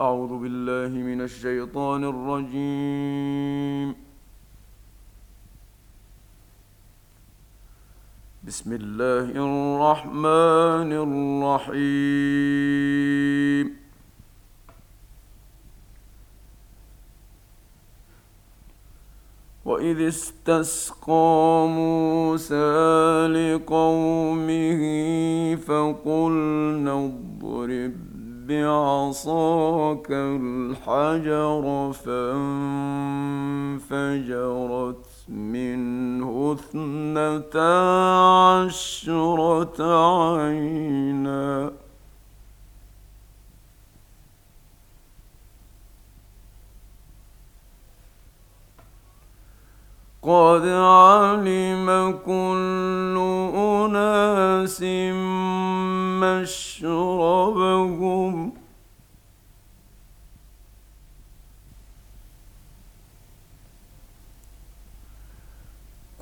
أعوذ بالله من الشيطان الرجيم. بسم الله الرحمن الرحيم. وإذ استسقى موسى لقومه فقلنا اضرب بعصاك الحجر فانفجرت منه اثنتا عشرة عينا قد علم كل أناس مشربهم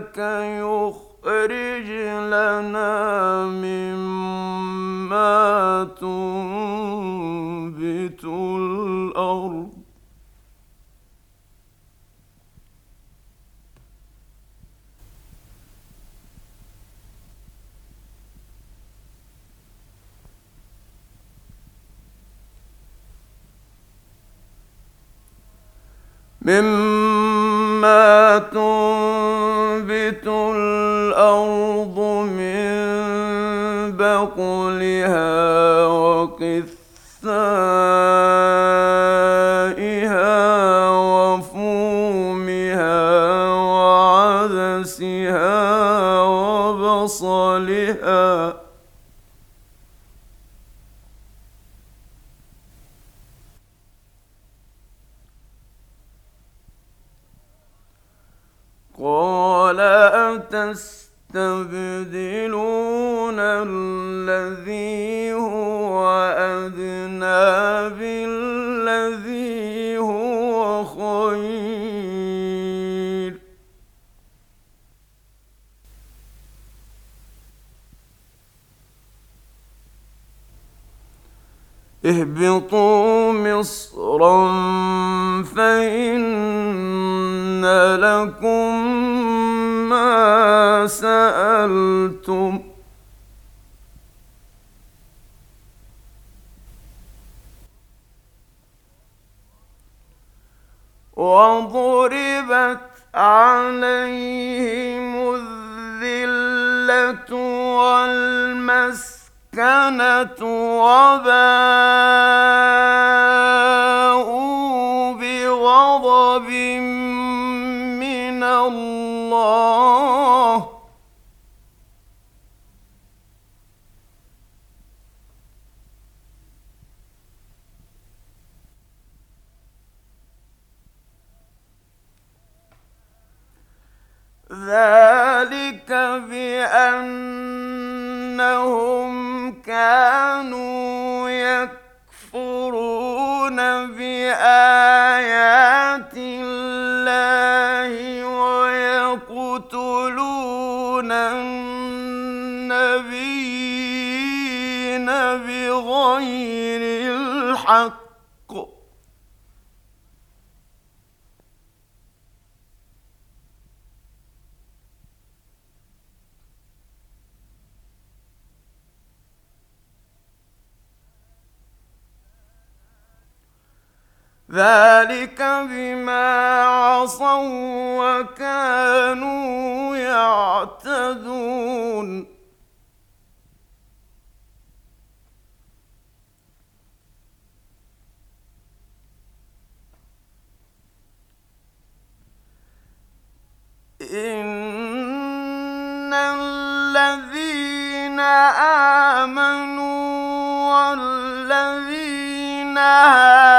ربك يخرج لنا مما تنبت الأرض. مما تنبت الأرض من بقلها وقثائها قال أتستبدلون الذي هو أدنى بالذي هو خير؟ اهبطوا مصرا فإن لكم ما سألتم وضربت عليهم الذلة والمسكنة وباءوا ذلك بما عصوا وكانوا يعتدون. إن الذين آمنوا والذين هادوا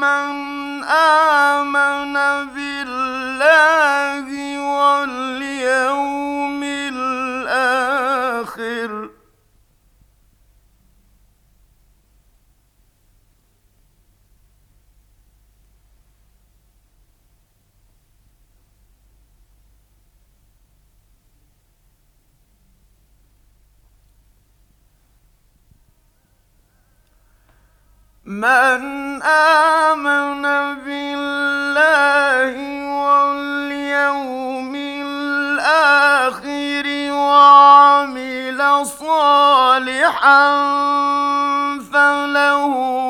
من آمن بالله واليوم الآخر وعمل صالحا فلهم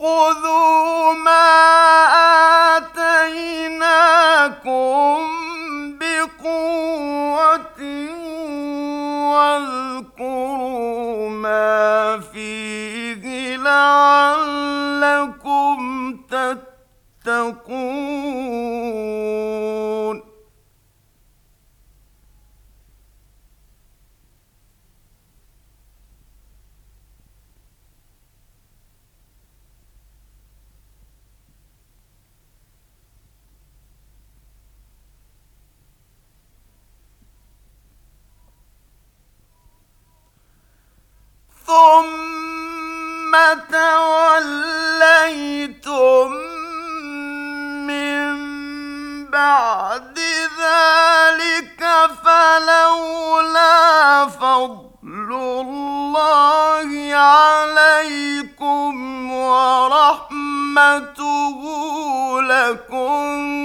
خذوا ما آتيناكم بقوة ما فيه لعلكم تتقون بعد ذلك فلولا فضل الله عليكم ورحمته لكنتم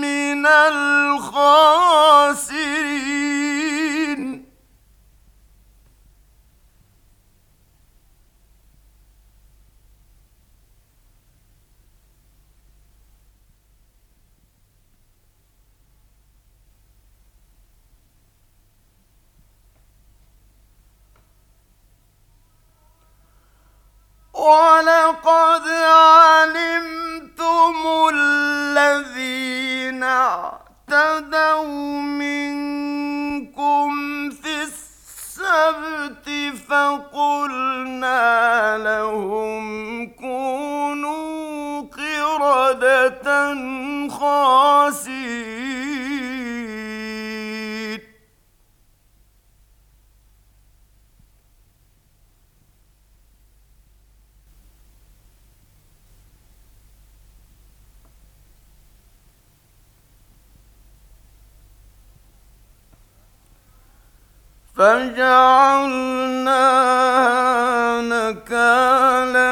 من الخاسرين. ولقد علمتم الذين اعتدوا منكم في السبت فقلنا لهم فجعلناها نكالا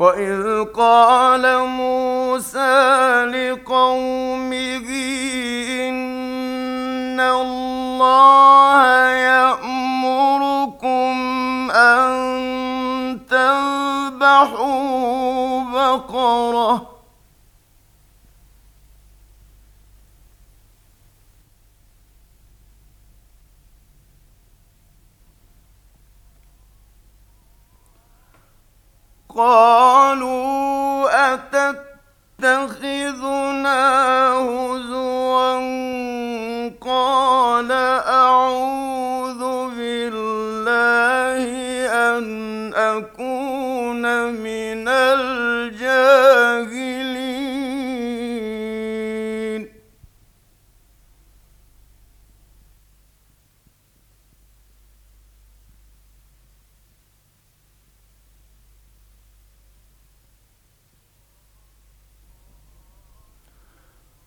وإذ قال موسى لقومه إن الله يأمركم أن تذبحوا بقرة قالوا أتتخذنا هزوا قال أعوذ بالله أن أكون من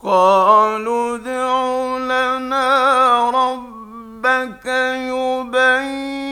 قالوا ادع لنا ربك يبين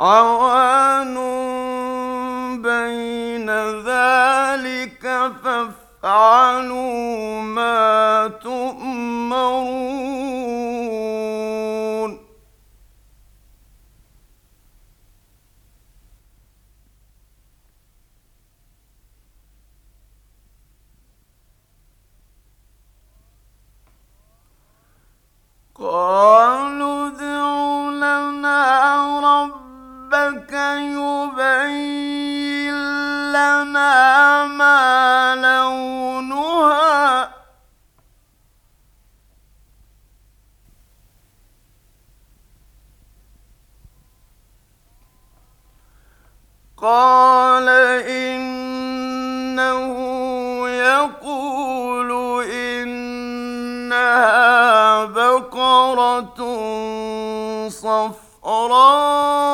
Oh, قال إنه يقول إنها بقرة صفراء.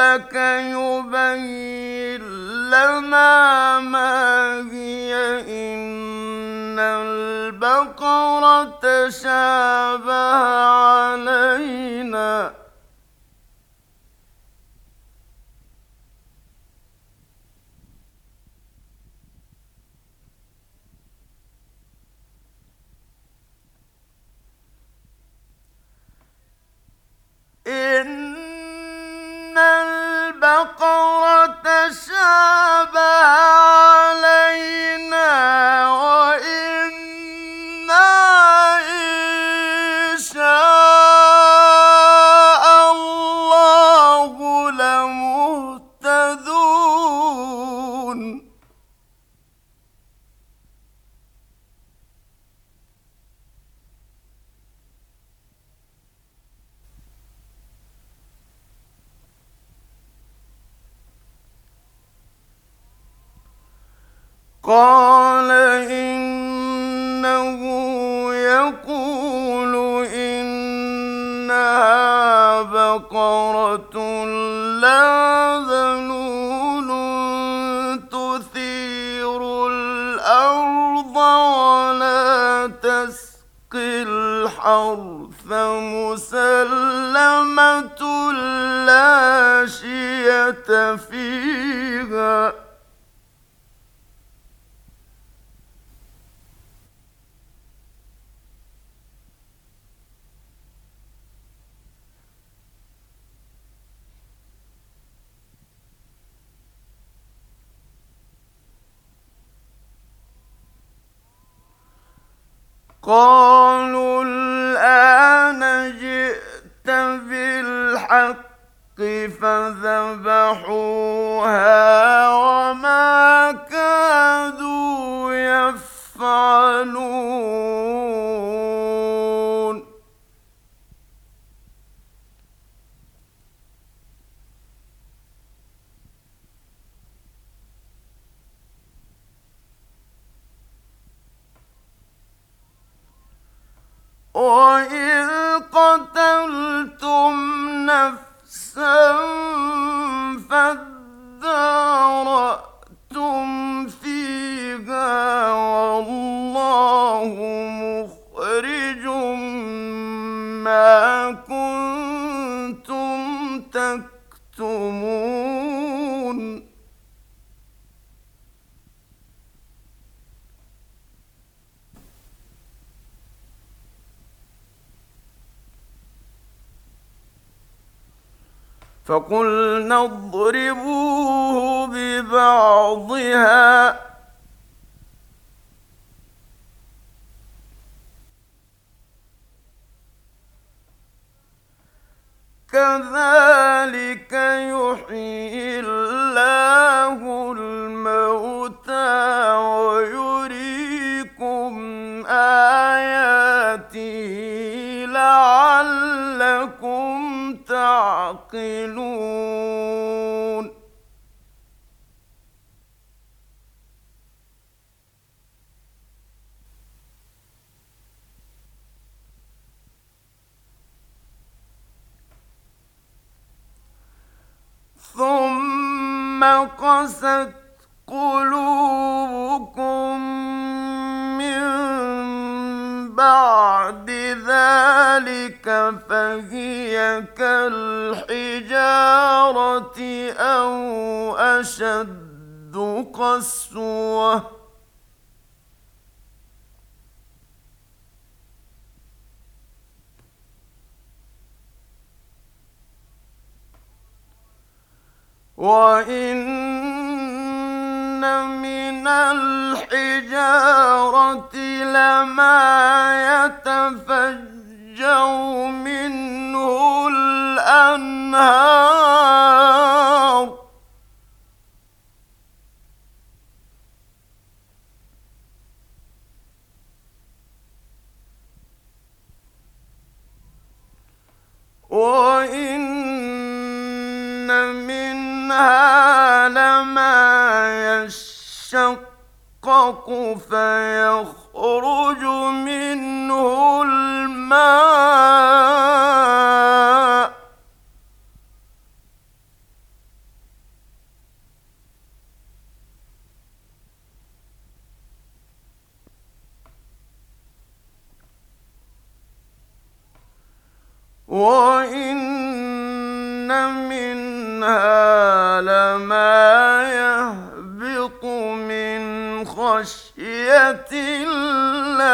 ربك يبين لنا ما هي إن البقرة تشابه علينا. إن البقرة شابها قال إنه يقول بقرة لا ذنون تثير الأرض ولا تسقي الحرث مسلمة لا شية فيها قالوا الآن جئت بالحق فذبحوها وما كادوا يفعلون. فقلنا اضربوه ببعضها. كذلك يحيي الله الموتى ويريكم تعقلون ثم قست قلوبكم ذلك فهي كالحجارة أو أشد قسوةً. وإن من الحجارة لما يتفجر منه الأنهار. وإن منها لما يشقق فيخرج منه الماء وإن منها لما يهبط من خشية الله.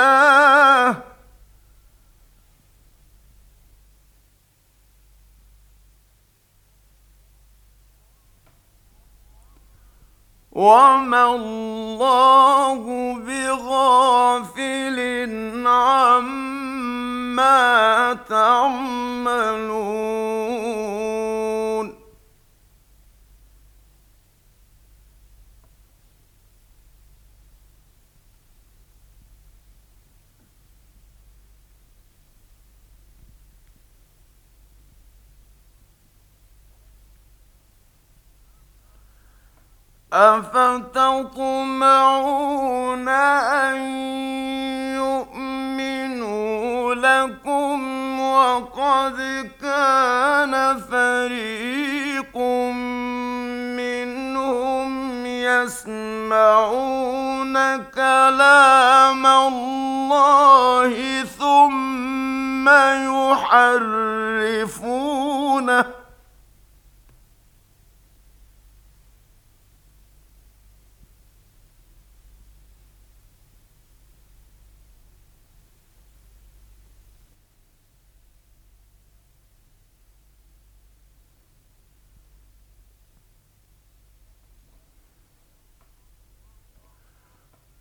وما الله بغافل أفتطمعون أن يؤمنوا لكم وقد كان فريق منهم يسمعون كلام الله ثم يحرفونه.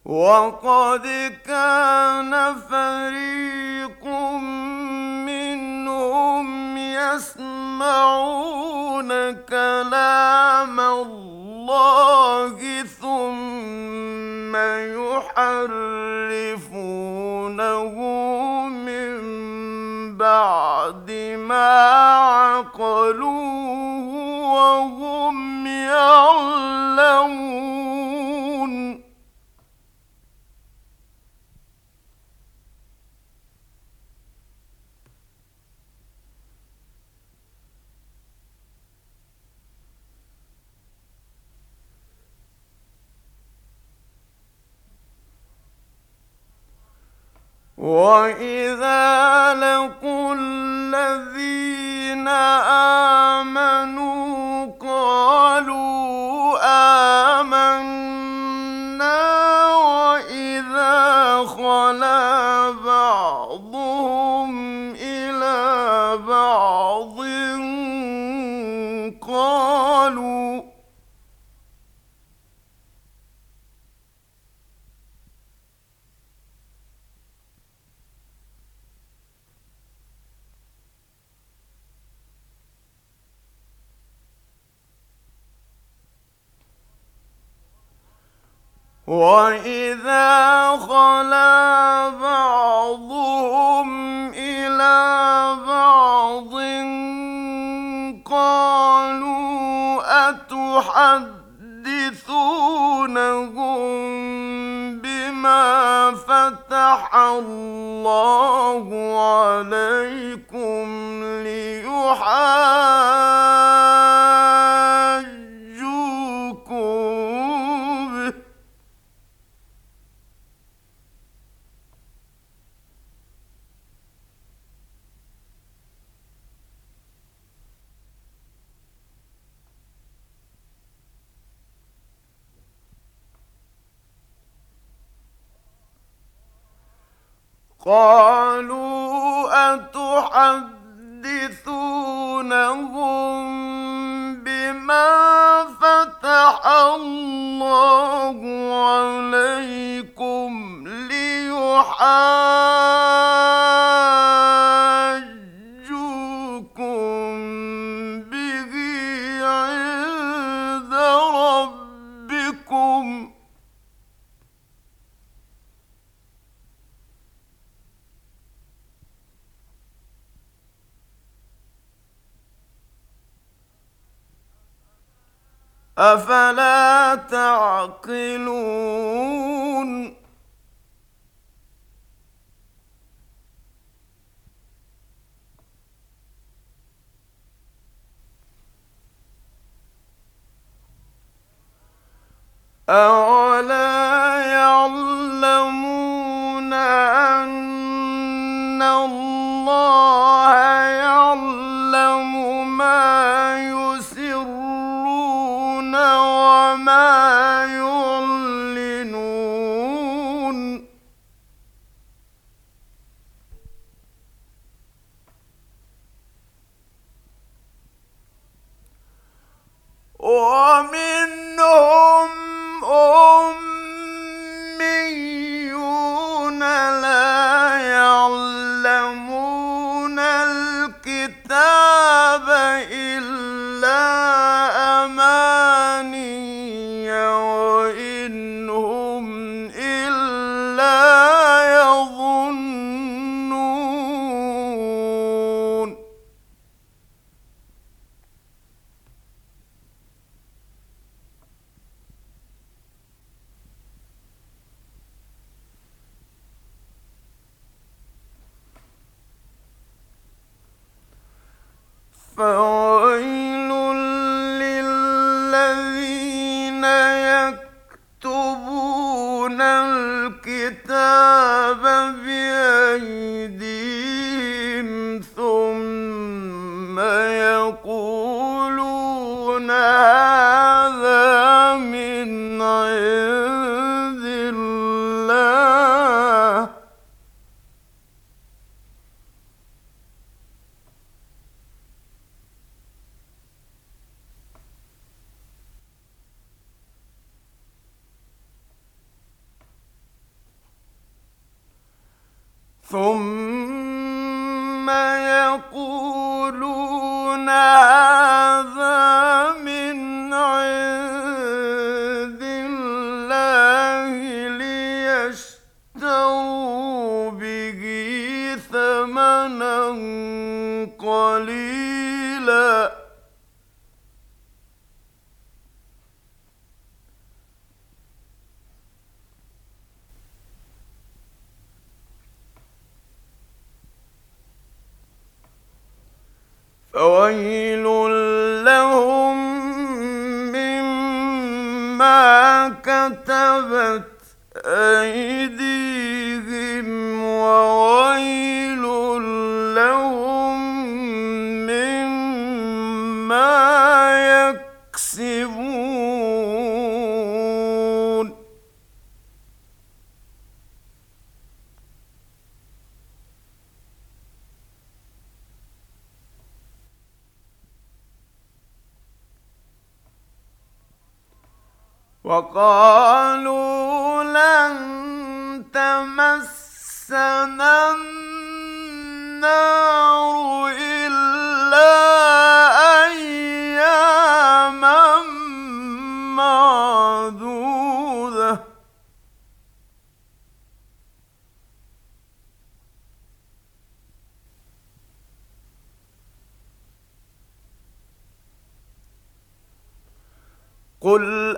وقد كان فريق منهم يسمعون كلام الله ثم يحرفونه. وإذا لقوا الذين آمنوا وإذا خلا بعضهم إلى بعض قالوا أتحدثونهم بما فتح الله عليكم ليحاجوكم قالوا أتحدثونهم بما فتح الله عليكم ليحاجوكم أفلا للذين يكتبون الكتاب بأيديهم غير وقالوا لن تمسنا النار إلا أياما معدودة. قل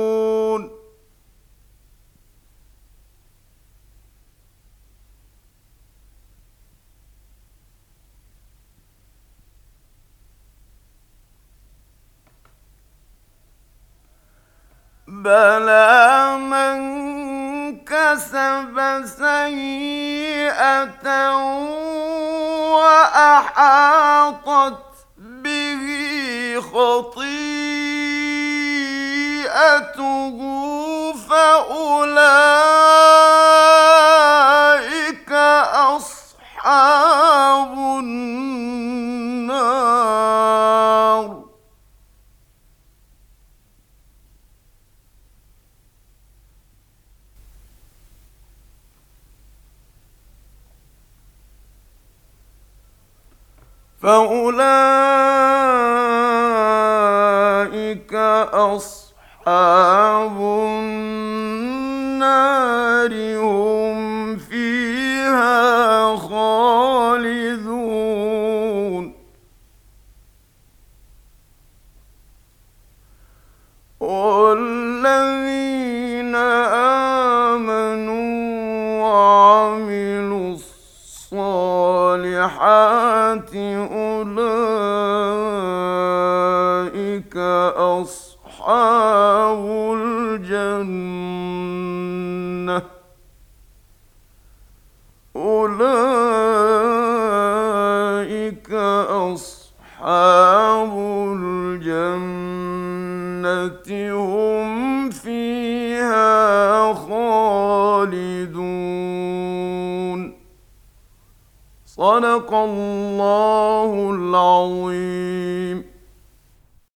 بلى من كسب سيئة وأحاطت به خطيئته فأولئك فأولئك أصحاب النار هم فيها خالدون